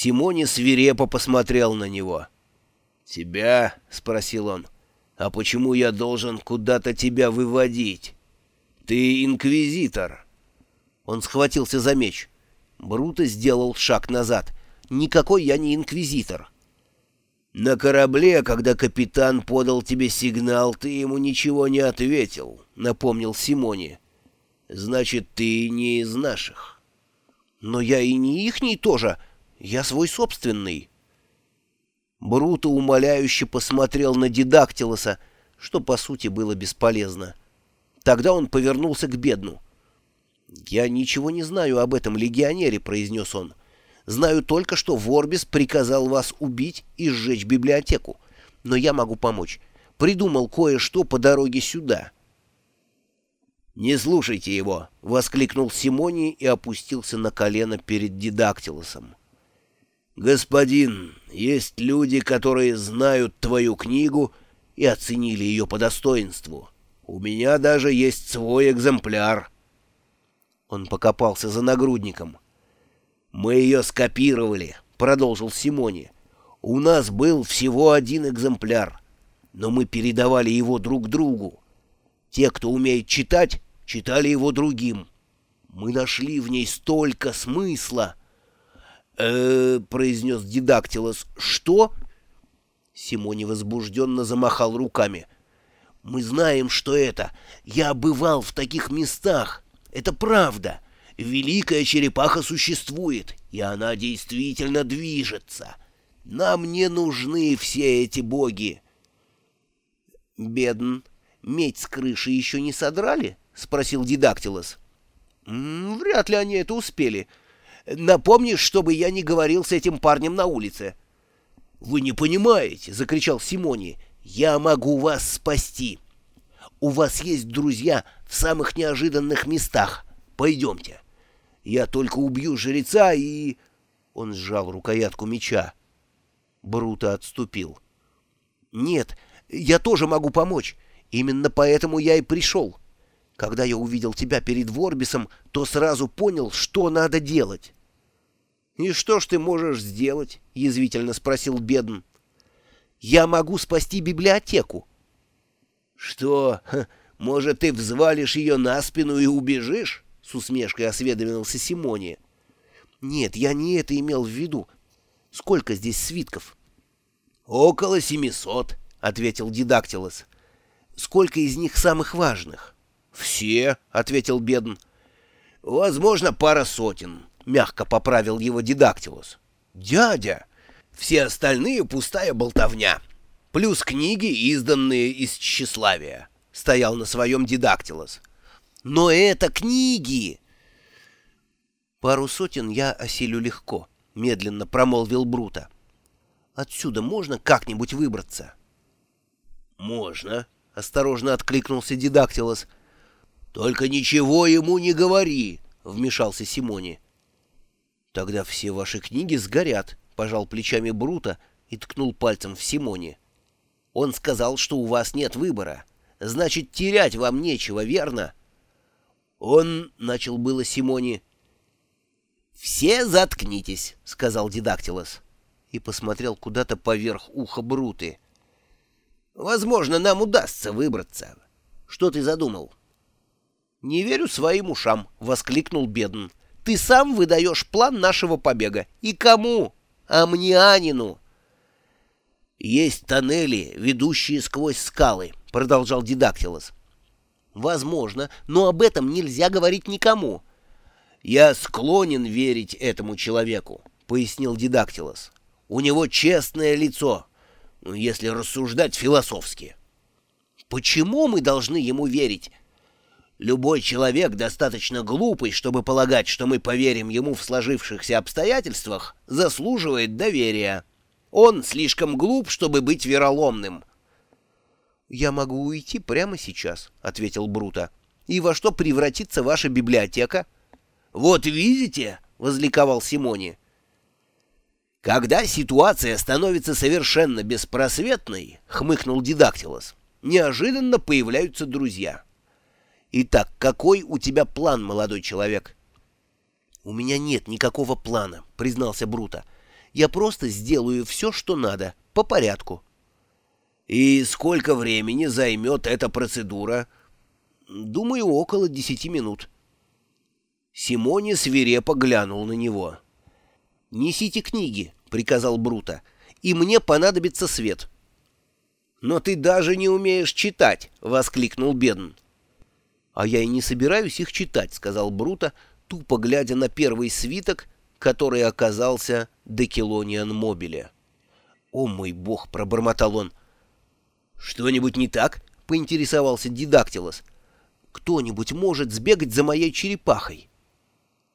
Симони свирепо посмотрел на него. «Тебя?» — спросил он. «А почему я должен куда-то тебя выводить? Ты инквизитор!» Он схватился за меч. Бруто сделал шаг назад. «Никакой я не инквизитор!» «На корабле, когда капитан подал тебе сигнал, ты ему ничего не ответил», — напомнил Симони. «Значит, ты не из наших». «Но я и не ихний тоже. Я свой собственный». Бруто умоляюще посмотрел на Дидактилоса, что, по сути, было бесполезно. Тогда он повернулся к бедну. «Я ничего не знаю об этом легионере», — произнес он. «Знаю только, что Ворбис приказал вас убить и сжечь библиотеку. Но я могу помочь. Придумал кое-что по дороге сюда». «Не слушайте его!» — воскликнул Симоний и опустился на колено перед Дидактилосом. «Господин, есть люди, которые знают твою книгу и оценили ее по достоинству. У меня даже есть свой экземпляр». Он покопался за нагрудником. «Мы ее скопировали», — продолжил Симони. «У нас был всего один экземпляр, но мы передавали его друг другу. Те, кто умеет читать, читали его другим. Мы нашли в ней столько смысла» э произнес Дидактилос. «Что?» Симони возбужденно замахал руками. «Мы знаем, что это. Я бывал в таких местах. Это правда. Великая черепаха существует, и она действительно движется. Нам не нужны все эти боги». «Бедн, медь с крыши еще не содрали?» — спросил Дидактилос. «Вряд ли они это успели». Напомни, чтобы я не говорил с этим парнем на улице». «Вы не понимаете!» — закричал Симони. «Я могу вас спасти. У вас есть друзья в самых неожиданных местах. Пойдемте. Я только убью жреца и...» Он сжал рукоятку меча. Бруто отступил. «Нет, я тоже могу помочь. Именно поэтому я и пришел. Когда я увидел тебя перед Ворбисом, то сразу понял, что надо делать». «И что ж ты можешь сделать?» — язвительно спросил Бедн. «Я могу спасти библиотеку». «Что, может, ты взвалишь ее на спину и убежишь?» — с усмешкой осведомился Симония. «Нет, я не это имел в виду. Сколько здесь свитков?» «Около семисот», — ответил Дидактилос. «Сколько из них самых важных?» «Все», — ответил Бедн. «Возможно, пара сотен» мягко поправил его Дидактилус. «Дядя! Все остальные пустая болтовня. Плюс книги, изданные из тщеславия», — стоял на своем Дидактилус. «Но это книги!» «Пару сотен я осилю легко», — медленно промолвил Брута. «Отсюда можно как-нибудь выбраться?» «Можно», — осторожно откликнулся Дидактилос. «Только ничего ему не говори», — вмешался Симони. «Тогда все ваши книги сгорят», — пожал плечами Брута и ткнул пальцем в Симоне. «Он сказал, что у вас нет выбора. Значит, терять вам нечего, верно?» «Он...» — начал было Симони. «Все заткнитесь», — сказал Дидактилос и посмотрел куда-то поверх уха Бруты. «Возможно, нам удастся выбраться. Что ты задумал?» «Не верю своим ушам», — воскликнул Бедн. Ты сам выдаешь план нашего побега. И кому? Амнианину. Есть тоннели, ведущие сквозь скалы, продолжал Дидактилос. Возможно, но об этом нельзя говорить никому. Я склонен верить этому человеку, пояснил Дидактилос. У него честное лицо, если рассуждать философски. Почему мы должны ему верить? Любой человек, достаточно глупый, чтобы полагать, что мы поверим ему в сложившихся обстоятельствах, заслуживает доверия. Он слишком глуп, чтобы быть вероломным. «Я могу уйти прямо сейчас», — ответил Брута. «И во что превратится ваша библиотека?» «Вот видите», — возликовал Симони. «Когда ситуация становится совершенно беспросветной», — хмыкнул Дидактилос, — «неожиданно появляются друзья». Итак, какой у тебя план, молодой человек? — У меня нет никакого плана, — признался Брута. Я просто сделаю все, что надо, по порядку». «И сколько времени займет эта процедура?» «Думаю, около десяти минут». Симони свирепо глянул на него. «Несите книги», — приказал Брута, — «и мне понадобится свет». «Но ты даже не умеешь читать!» — воскликнул Бедн. «А я и не собираюсь их читать», — сказал Брута, тупо глядя на первый свиток, который оказался Декелониан Мобиле. «О мой бог!» — пробормотал он. «Что-нибудь не так?» — поинтересовался Дидактилос. «Кто-нибудь может сбегать за моей черепахой?»